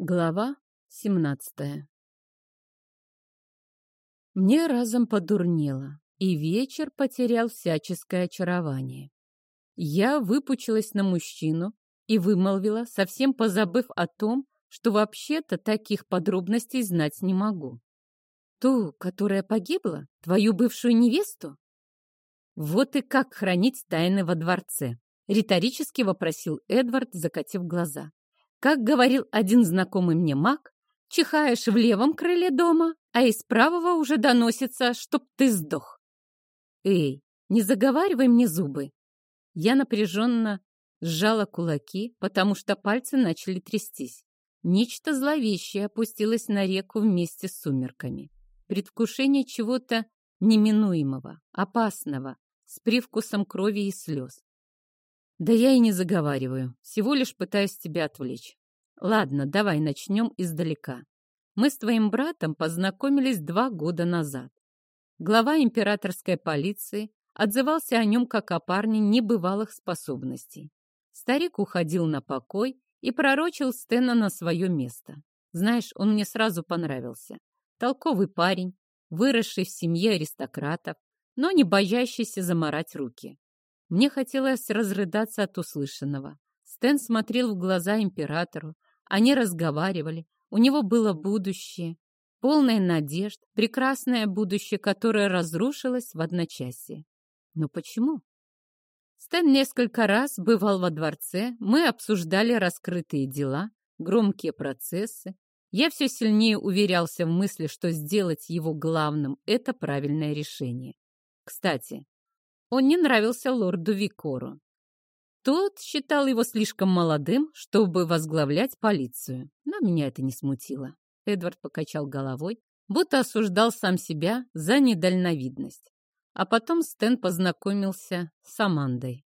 Глава 17 Мне разом подурнело, и вечер потерял всяческое очарование. Я выпучилась на мужчину и вымолвила, совсем позабыв о том, что вообще-то таких подробностей знать не могу. «Ту, которая погибла? Твою бывшую невесту?» «Вот и как хранить тайны во дворце», — риторически вопросил Эдвард, закатив глаза. Как говорил один знакомый мне маг, чихаешь в левом крыле дома, а из правого уже доносится, чтоб ты сдох. Эй, не заговаривай мне зубы. Я напряженно сжала кулаки, потому что пальцы начали трястись. Нечто зловещее опустилось на реку вместе с сумерками. Предвкушение чего-то неминуемого, опасного, с привкусом крови и слез. Да я и не заговариваю, всего лишь пытаюсь тебя отвлечь. Ладно, давай начнем издалека. Мы с твоим братом познакомились два года назад. Глава императорской полиции отзывался о нем как о парне небывалых способностей. Старик уходил на покой и пророчил Стена на свое место. Знаешь, он мне сразу понравился. Толковый парень, выросший в семье аристократов, но не боящийся заморать руки. Мне хотелось разрыдаться от услышанного. Стэн смотрел в глаза императору. Они разговаривали. У него было будущее, полное надежд, прекрасное будущее, которое разрушилось в одночасье. Но почему? Стэн несколько раз бывал во дворце, мы обсуждали раскрытые дела, громкие процессы. Я все сильнее уверялся в мысли, что сделать его главным – это правильное решение. Кстати, он не нравился лорду Викору. Тот считал его слишком молодым, чтобы возглавлять полицию. Но меня это не смутило. Эдвард покачал головой, будто осуждал сам себя за недальновидность. А потом Стэн познакомился с Амандой.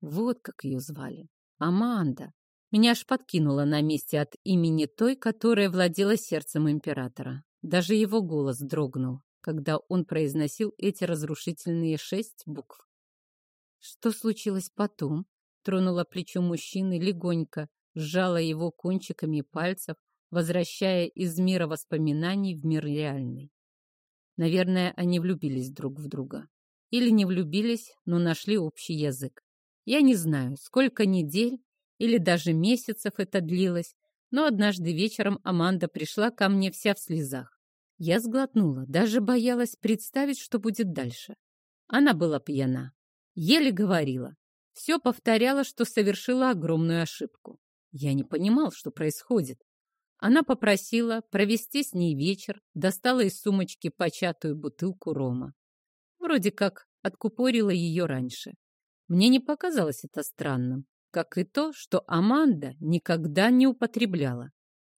Вот как ее звали. Аманда. Меня аж подкинуло на месте от имени той, которая владела сердцем императора. Даже его голос дрогнул когда он произносил эти разрушительные шесть букв. Что случилось потом? Тронула плечо мужчины легонько, сжала его кончиками пальцев, возвращая из мира воспоминаний в мир реальный. Наверное, они влюбились друг в друга. Или не влюбились, но нашли общий язык. Я не знаю, сколько недель или даже месяцев это длилось, но однажды вечером Аманда пришла ко мне вся в слезах. Я сглотнула, даже боялась представить, что будет дальше. Она была пьяна, еле говорила. Все повторяла, что совершила огромную ошибку. Я не понимал, что происходит. Она попросила провести с ней вечер, достала из сумочки початую бутылку рома. Вроде как откупорила ее раньше. Мне не показалось это странным, как и то, что Аманда никогда не употребляла.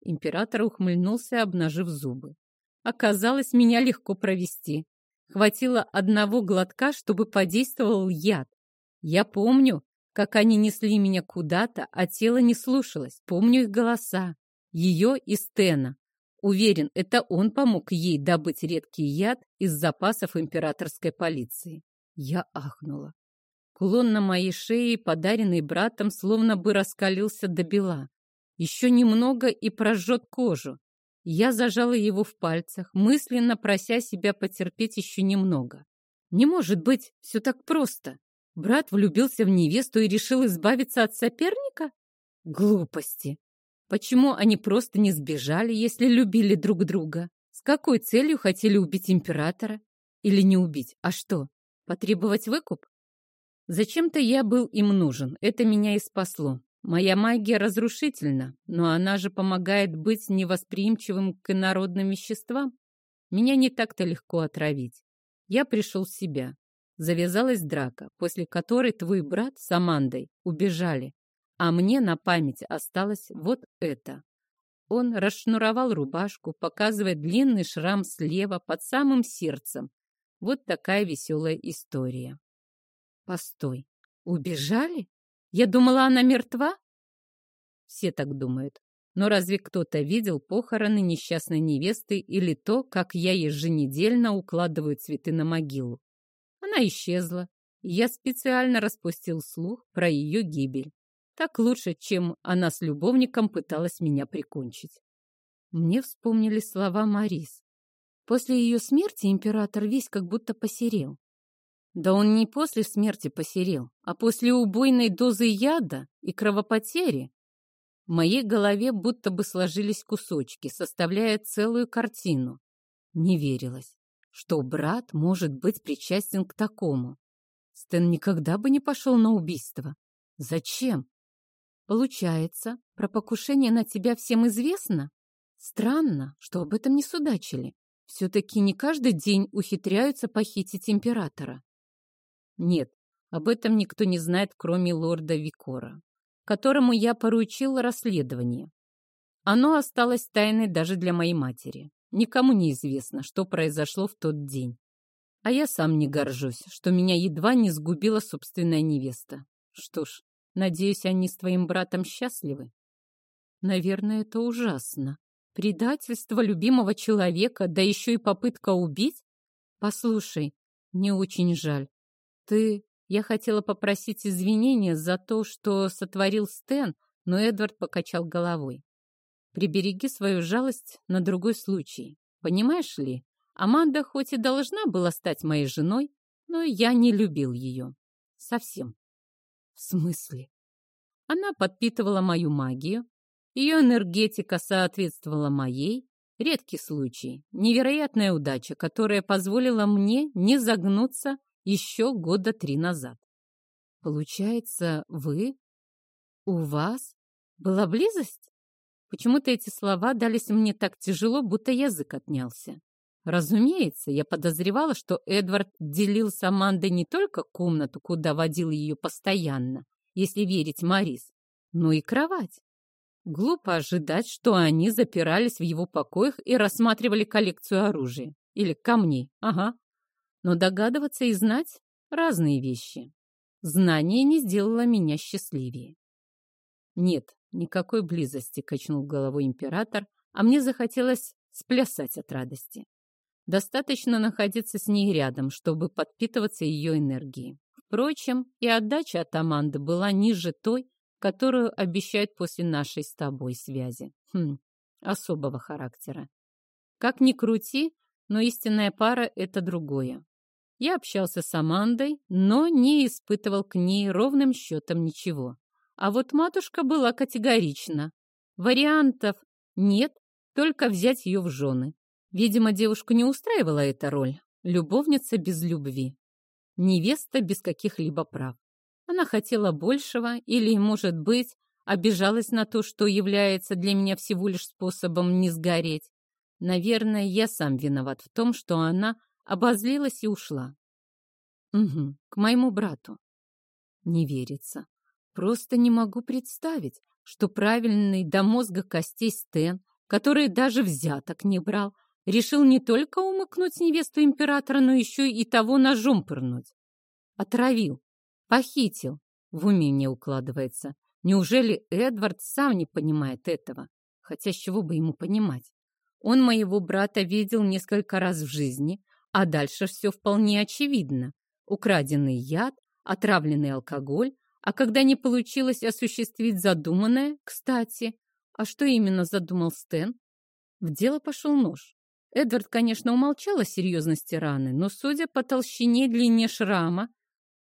Император ухмыльнулся, обнажив зубы. Оказалось, меня легко провести. Хватило одного глотка, чтобы подействовал яд. Я помню, как они несли меня куда-то, а тело не слушалось. Помню их голоса. Ее и Стена. Уверен, это он помог ей добыть редкий яд из запасов императорской полиции. Я ахнула. Кулон на моей шее, подаренный братом, словно бы раскалился до бела. Еще немного и прожжет кожу. Я зажала его в пальцах, мысленно прося себя потерпеть еще немного. Не может быть все так просто. Брат влюбился в невесту и решил избавиться от соперника? Глупости. Почему они просто не сбежали, если любили друг друга? С какой целью хотели убить императора? Или не убить? А что, потребовать выкуп? Зачем-то я был им нужен, это меня и спасло. Моя магия разрушительна, но она же помогает быть невосприимчивым к инородным веществам. Меня не так-то легко отравить. Я пришел в себя. Завязалась драка, после которой твой брат с Амандой убежали, а мне на память осталось вот это. Он расшнуровал рубашку, показывая длинный шрам слева под самым сердцем. Вот такая веселая история. Постой, убежали? Я думала, она мертва? Все так думают. Но разве кто-то видел похороны несчастной невесты или то, как я еженедельно укладываю цветы на могилу? Она исчезла, и я специально распустил слух про ее гибель. Так лучше, чем она с любовником пыталась меня прикончить. Мне вспомнили слова Марис. После ее смерти император весь как будто посерел. Да он не после смерти посерел, а после убойной дозы яда и кровопотери. В моей голове будто бы сложились кусочки, составляя целую картину. Не верилось, что брат может быть причастен к такому. Стэн никогда бы не пошел на убийство. Зачем? Получается, про покушение на тебя всем известно? Странно, что об этом не судачили. Все-таки не каждый день ухитряются похитить императора. Нет, об этом никто не знает, кроме лорда Викора, которому я поручил расследование. Оно осталось тайной даже для моей матери. Никому не известно, что произошло в тот день. А я сам не горжусь, что меня едва не сгубила собственная невеста. Что ж, надеюсь, они с твоим братом счастливы. Наверное, это ужасно. Предательство любимого человека, да еще и попытка убить? Послушай, мне очень жаль. Ты... Я хотела попросить извинения за то, что сотворил Стэн, но Эдвард покачал головой. Прибереги свою жалость на другой случай. Понимаешь ли, Аманда хоть и должна была стать моей женой, но я не любил ее. Совсем. В смысле? Она подпитывала мою магию, ее энергетика соответствовала моей, редкий случай, невероятная удача, которая позволила мне не загнуться еще года три назад. Получается, вы? У вас была близость? Почему-то эти слова дались мне так тяжело, будто язык отнялся. Разумеется, я подозревала, что Эдвард делил с Амандой не только комнату, куда водил ее постоянно, если верить Марис, но и кровать. Глупо ожидать, что они запирались в его покоях и рассматривали коллекцию оружия. Или камней, ага. Но догадываться и знать — разные вещи. Знание не сделало меня счастливее. Нет, никакой близости, качнул головой император, а мне захотелось сплясать от радости. Достаточно находиться с ней рядом, чтобы подпитываться ее энергией. Впрочем, и отдача от Аманды была ниже той, которую обещают после нашей с тобой связи. Хм, особого характера. Как ни крути, но истинная пара — это другое. Я общался с Амандой, но не испытывал к ней ровным счетом ничего. А вот матушка была категорична. Вариантов нет, только взять ее в жены. Видимо, девушку не устраивала эта роль. Любовница без любви. Невеста без каких-либо прав. Она хотела большего или, может быть, обижалась на то, что является для меня всего лишь способом не сгореть. Наверное, я сам виноват в том, что она обозлилась и ушла. Угу, к моему брату. Не верится. Просто не могу представить, что правильный до мозга костей Стэн, который даже взяток не брал, решил не только умыкнуть невесту императора, но еще и того ножом пырнуть. Отравил, похитил. В уме не укладывается. Неужели Эдвард сам не понимает этого? Хотя с чего бы ему понимать? Он моего брата видел несколько раз в жизни, а дальше все вполне очевидно. Украденный яд, отравленный алкоголь, а когда не получилось осуществить задуманное, кстати, а что именно задумал Стэн? В дело пошел нож. Эдвард, конечно, умолчал о серьезности раны, но, судя по толщине и длине шрама,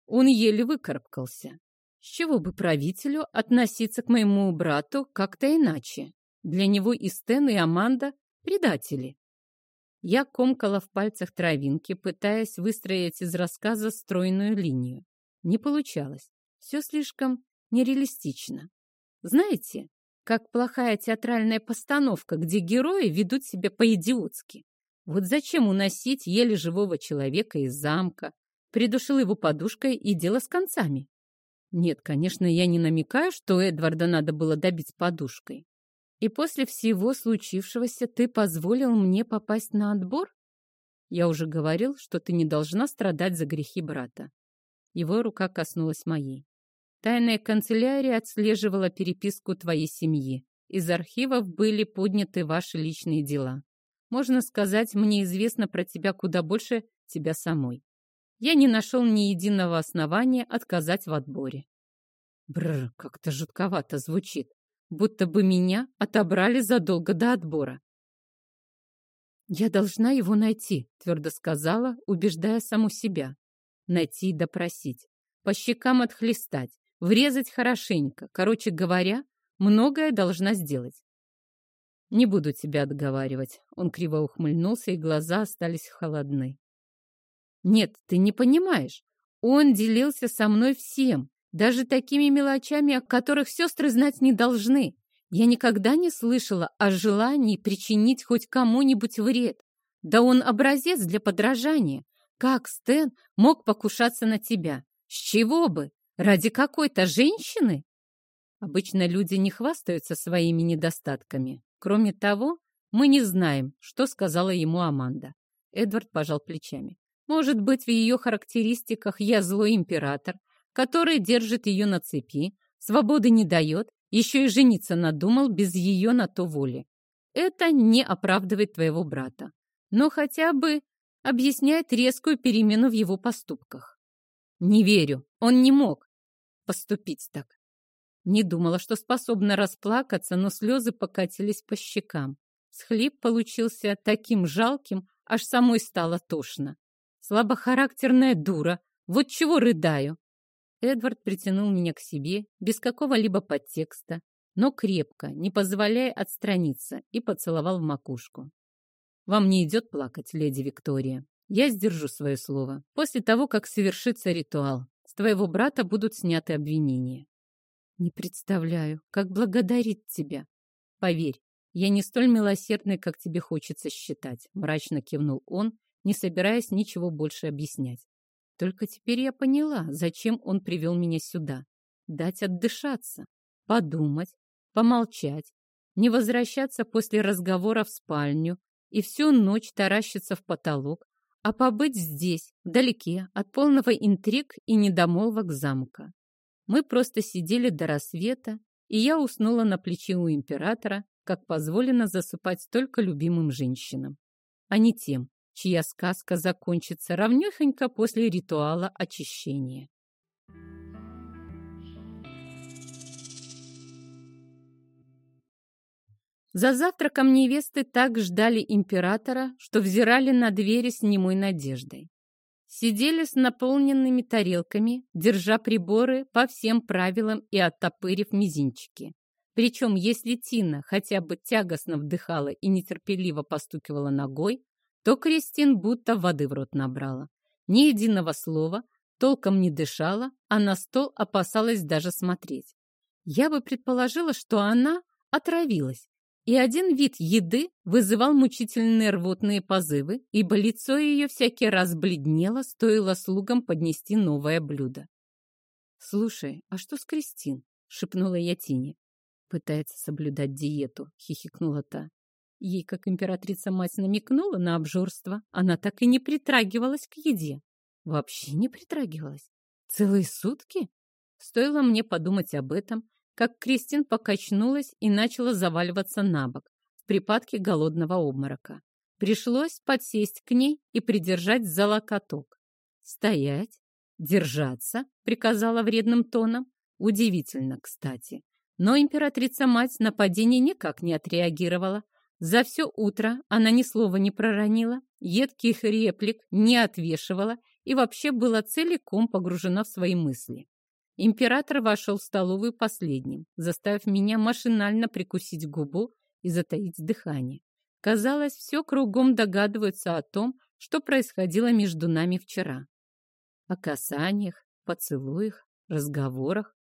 он еле выкарабкался. С чего бы правителю относиться к моему брату как-то иначе? Для него и Стэн, и Аманда — предатели. Я комкала в пальцах травинки, пытаясь выстроить из рассказа стройную линию. Не получалось. Все слишком нереалистично. Знаете, как плохая театральная постановка, где герои ведут себя по-идиотски. Вот зачем уносить еле живого человека из замка? Придушил его подушкой и дело с концами. Нет, конечно, я не намекаю, что Эдварда надо было добить подушкой. И после всего случившегося ты позволил мне попасть на отбор? Я уже говорил, что ты не должна страдать за грехи брата. Его рука коснулась моей. Тайная канцелярия отслеживала переписку твоей семьи. Из архивов были подняты ваши личные дела. Можно сказать, мне известно про тебя куда больше тебя самой. Я не нашел ни единого основания отказать в отборе. Бррр, как-то жутковато звучит, будто бы меня отобрали задолго до отбора. «Я должна его найти», — твердо сказала, убеждая саму себя. Найти и допросить. По щекам отхлестать, врезать хорошенько. Короче говоря, многое должна сделать. «Не буду тебя отговаривать», — он криво ухмыльнулся, и глаза остались холодны. «Нет, ты не понимаешь. Он делился со мной всем, даже такими мелочами, о которых сестры знать не должны. Я никогда не слышала о желании причинить хоть кому-нибудь вред. Да он образец для подражания. Как Стэн мог покушаться на тебя? С чего бы? Ради какой-то женщины? Обычно люди не хвастаются своими недостатками. Кроме того, мы не знаем, что сказала ему Аманда. Эдвард пожал плечами. Может быть, в ее характеристиках я злой император, который держит ее на цепи, свободы не дает еще и жениться надумал без ее на то воли. Это не оправдывает твоего брата, но хотя бы объясняет резкую перемену в его поступках. Не верю, он не мог поступить так. Не думала, что способна расплакаться, но слезы покатились по щекам. Схлип получился таким жалким, аж самой стало тошно. Слабохарактерная дура, вот чего рыдаю. Эдвард притянул меня к себе, без какого-либо подтекста, но крепко, не позволяя отстраниться, и поцеловал в макушку. «Вам не идет плакать, леди Виктория. Я сдержу свое слово. После того, как совершится ритуал, с твоего брата будут сняты обвинения». «Не представляю, как благодарить тебя. Поверь, я не столь милосердный, как тебе хочется считать», мрачно кивнул он, не собираясь ничего больше объяснять. Только теперь я поняла, зачем он привел меня сюда. Дать отдышаться, подумать, помолчать, не возвращаться после разговора в спальню и всю ночь таращиться в потолок, а побыть здесь, вдалеке от полного интриг и недомолвок замка. Мы просто сидели до рассвета, и я уснула на плече у императора, как позволено засыпать только любимым женщинам, а не тем, чья сказка закончится равнёхонько после ритуала очищения. За завтраком невесты так ждали императора, что взирали на двери с немой надеждой. Сидели с наполненными тарелками, держа приборы по всем правилам и оттопырив мизинчики. Причем, если Тина хотя бы тягостно вдыхала и нетерпеливо постукивала ногой, то Кристин будто воды в рот набрала. Ни единого слова, толком не дышала, а на стол опасалась даже смотреть. Я бы предположила, что она отравилась, и один вид еды вызывал мучительные рвотные позывы, ибо лицо ее всякий раз бледнело, стоило слугам поднести новое блюдо. «Слушай, а что с Кристин?» — шепнула я Тине. «Пытается соблюдать диету», — хихикнула та. Ей, как императрица-мать, намекнула на обжорство. Она так и не притрагивалась к еде. Вообще не притрагивалась. Целые сутки? Стоило мне подумать об этом, как Кристин покачнулась и начала заваливаться на бок в припадке голодного обморока. Пришлось подсесть к ней и придержать за локоток. «Стоять! Держаться!» — приказала вредным тоном. Удивительно, кстати. Но императрица-мать на падение никак не отреагировала, за все утро она ни слова не проронила, едких реплик не отвешивала и вообще была целиком погружена в свои мысли. Император вошел в столовую последним, заставив меня машинально прикусить губу и затаить дыхание. Казалось, все кругом догадываются о том, что происходило между нами вчера. О касаниях, поцелуях, разговорах,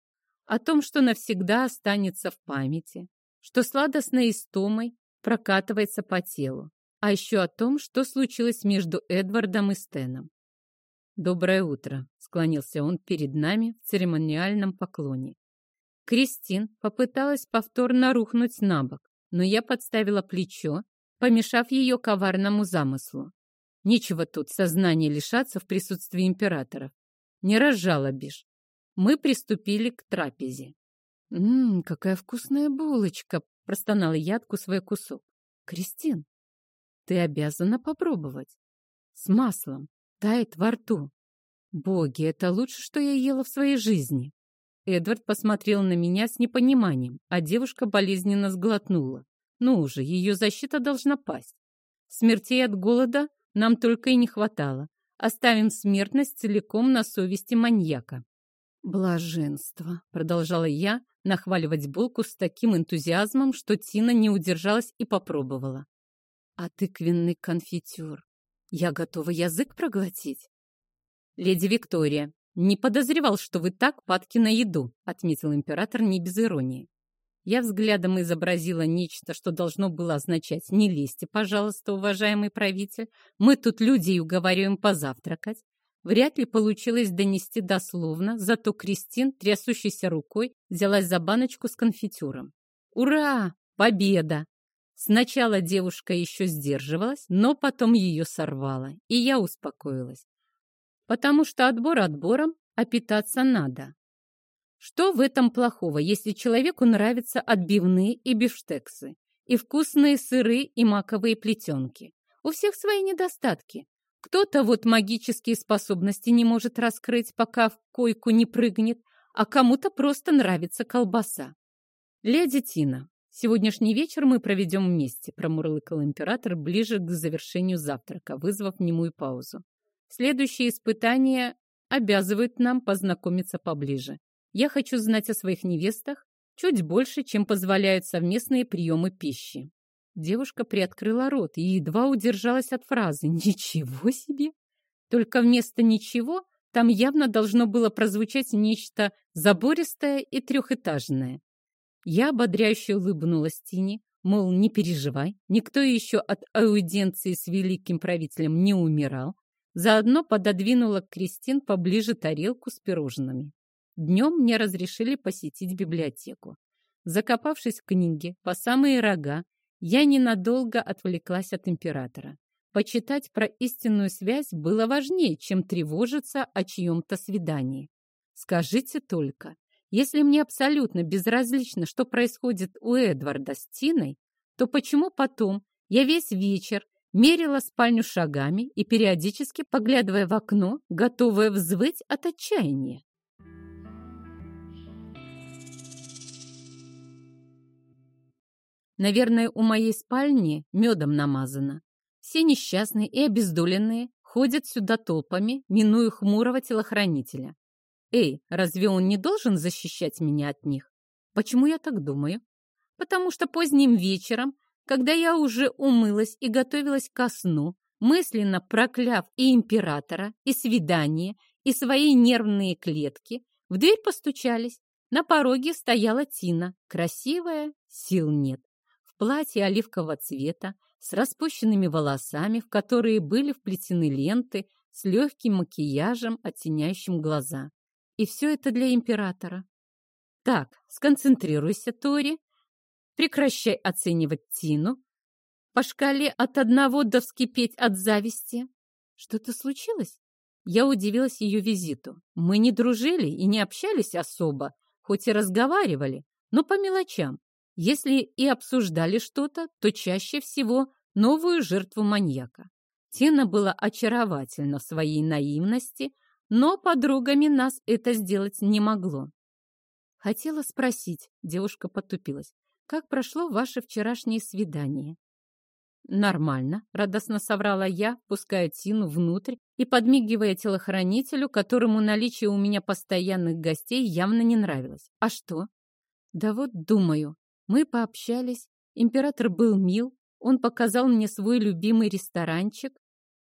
о том, что навсегда останется в памяти, что сладостной истомой прокатывается по телу. А еще о том, что случилось между Эдвардом и Стеном. «Доброе утро», — склонился он перед нами в церемониальном поклоне. Кристин попыталась повторно рухнуть на бок, но я подставила плечо, помешав ее коварному замыслу. Нечего тут сознание лишаться в присутствии императоров. Не разжалобишь. Мы приступили к трапезе. «Ммм, какая вкусная булочка!» Простонала я, откусывая кусок. Кристин, ты обязана попробовать. С маслом. Тает во рту. Боги, это лучше, что я ела в своей жизни. Эдвард посмотрел на меня с непониманием, а девушка болезненно сглотнула. Ну уже, ее защита должна пасть. Смертей от голода нам только и не хватало. Оставим смертность целиком на совести маньяка. «Блаженство», — продолжала я нахваливать булку с таким энтузиазмом, что Тина не удержалась и попробовала. «А тыквенный конфитюр. Я готова язык проглотить». «Леди Виктория, не подозревал, что вы так падки на еду», — отметил император не без иронии. Я взглядом изобразила нечто, что должно было означать «Не лезьте, пожалуйста, уважаемый правитель, мы тут людей уговариваем позавтракать». Вряд ли получилось донести дословно, зато Кристин, трясущейся рукой, взялась за баночку с конфитюром. «Ура! Победа!» Сначала девушка еще сдерживалась, но потом ее сорвала, и я успокоилась. Потому что отбор отбором, а питаться надо. Что в этом плохого, если человеку нравятся отбивные и бифштексы, и вкусные сыры и маковые плетенки? У всех свои недостатки. Кто-то вот магические способности не может раскрыть, пока в койку не прыгнет, а кому-то просто нравится колбаса. «Леди Тина, сегодняшний вечер мы проведем вместе», промурлыкал император ближе к завершению завтрака, вызвав немую паузу. «Следующие испытания обязывают нам познакомиться поближе. Я хочу знать о своих невестах чуть больше, чем позволяют совместные приемы пищи. Девушка приоткрыла рот и едва удержалась от фразы «Ничего себе!». Только вместо «ничего» там явно должно было прозвучать нечто забористое и трехэтажное. Я ободряюще улыбнулась Тине, мол, не переживай, никто еще от аудиенции с великим правителем не умирал, заодно пододвинула Кристин поближе тарелку с пирожными. Днем мне разрешили посетить библиотеку. Закопавшись в книге по самые рога, я ненадолго отвлеклась от императора. Почитать про истинную связь было важнее, чем тревожиться о чьем-то свидании. Скажите только, если мне абсолютно безразлично, что происходит у Эдварда с Тиной, то почему потом я весь вечер мерила спальню шагами и периодически, поглядывая в окно, готовая взвыть от отчаяния? Наверное, у моей спальни медом намазано. Все несчастные и обездоленные ходят сюда толпами, минуя хмурого телохранителя. Эй, разве он не должен защищать меня от них? Почему я так думаю? Потому что поздним вечером, когда я уже умылась и готовилась ко сну, мысленно прокляв и императора, и свидание, и свои нервные клетки, в дверь постучались. На пороге стояла Тина, красивая, сил нет платье оливкового цвета, с распущенными волосами, в которые были вплетены ленты, с легким макияжем, оттеняющим глаза. И все это для императора. Так, сконцентрируйся, Тори. Прекращай оценивать Тину. По шкале от одного до вскипеть от зависти. Что-то случилось? Я удивилась ее визиту. Мы не дружили и не общались особо, хоть и разговаривали, но по мелочам. Если и обсуждали что-то, то чаще всего новую жертву маньяка. Тена была очаровательна в своей наивности, но подругами нас это сделать не могло. Хотела спросить, девушка потупилась, как прошло ваше вчерашнее свидание? Нормально, радостно соврала я, пуская Тину внутрь и подмигивая телохранителю, которому наличие у меня постоянных гостей явно не нравилось. А что? Да вот думаю, мы пообщались, император был мил, он показал мне свой любимый ресторанчик.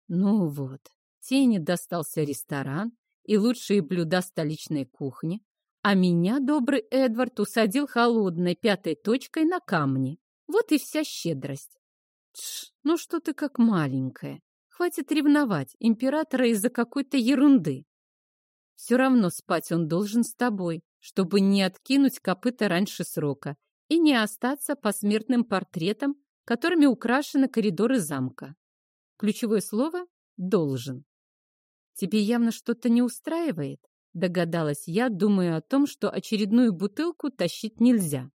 Ну вот, Тени достался ресторан и лучшие блюда столичной кухни, а меня добрый Эдвард усадил холодной пятой точкой на камни. Вот и вся щедрость. Тш, ну что ты как маленькая. Хватит ревновать императора из-за какой-то ерунды. Все равно спать он должен с тобой, чтобы не откинуть копыта раньше срока и не остаться посмертным портретом, которыми украшены коридоры замка. Ключевое слово «должен». «Тебе явно что-то не устраивает?» Догадалась я, думая о том, что очередную бутылку тащить нельзя.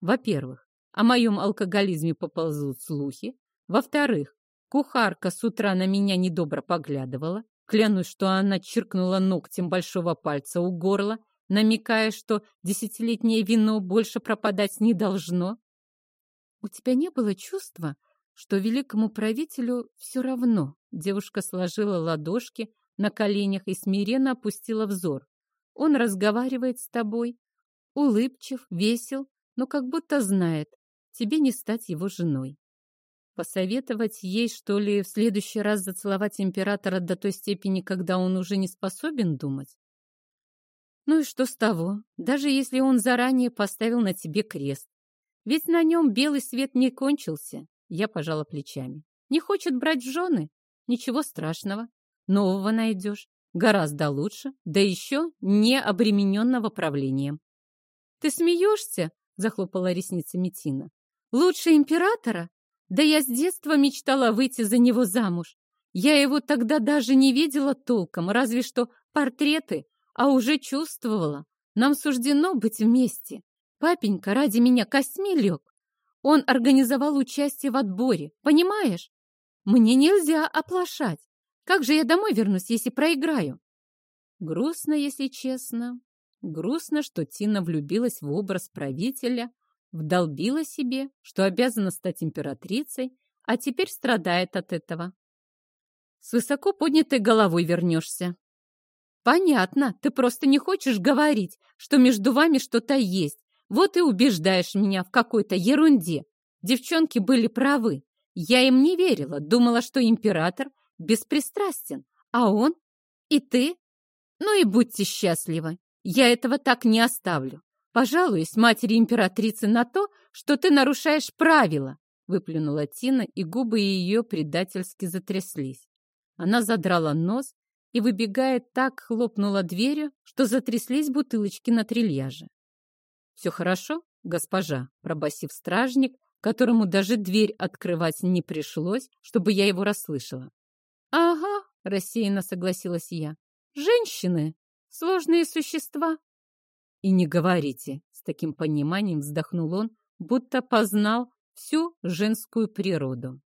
Во-первых, о моем алкоголизме поползут слухи. Во-вторых, кухарка с утра на меня недобро поглядывала. Клянусь, что она чиркнула ногтем большого пальца у горла, намекая, что десятилетнее вино больше пропадать не должно. У тебя не было чувства, что великому правителю все равно? Девушка сложила ладошки на коленях и смиренно опустила взор. Он разговаривает с тобой, улыбчив, весел, но как будто знает, тебе не стать его женой. Посоветовать ей, что ли, в следующий раз зацеловать императора до той степени, когда он уже не способен думать? Ну и что с того, даже если он заранее поставил на тебе крест? Ведь на нем белый свет не кончился. Я пожала плечами. Не хочет брать в жены? Ничего страшного. Нового найдешь. Гораздо лучше, да еще не обремененного правлением. «Ты смеешься?» — захлопала ресницами Тина. «Лучше императора? Да я с детства мечтала выйти за него замуж. Я его тогда даже не видела толком, разве что портреты, а уже чувствовала. Нам суждено быть вместе. Папенька ради меня костьми лег. Он организовал участие в отборе, понимаешь? Мне нельзя оплошать. Как же я домой вернусь, если проиграю? Грустно, если честно. Грустно, что Тина влюбилась в образ правителя, вдолбила себе, что обязана стать императрицей, а теперь страдает от этого. С высоко поднятой головой вернешься. Понятно, ты просто не хочешь говорить, что между вами что-то есть. Вот и убеждаешь меня в какой-то ерунде. Девчонки были правы. Я им не верила, думала, что император беспристрастен, а он и ты. Ну и будьте счастливы. Я этого так не оставлю. Пожалуюсь матери императрицы на то, что ты нарушаешь правила, выплюнула Тина, и губы ее предательски затряслись. Она задрала нос и, выбегая, так хлопнула дверью, что затряслись бутылочки на трильяже. «Все хорошо, госпожа?» — пробасив стражник, которому даже дверь открывать не пришлось, чтобы я его расслышала. «Ага», — рассеянно согласилась я. «Женщины — сложные существа». «И не говорите», — с таким пониманием вздохнул он, будто познал всю женскую природу.